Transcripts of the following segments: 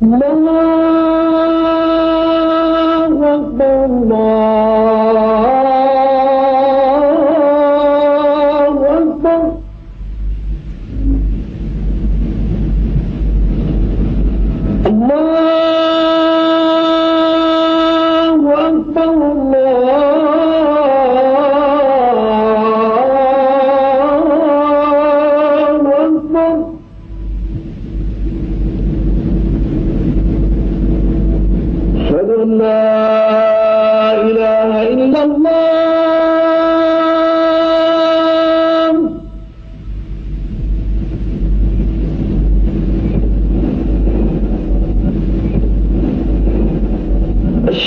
لا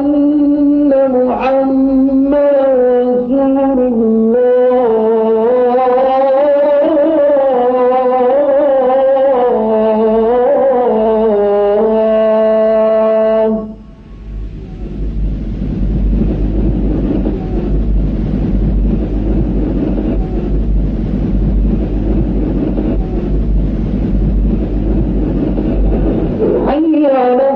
أن محمدا رسول الله حي على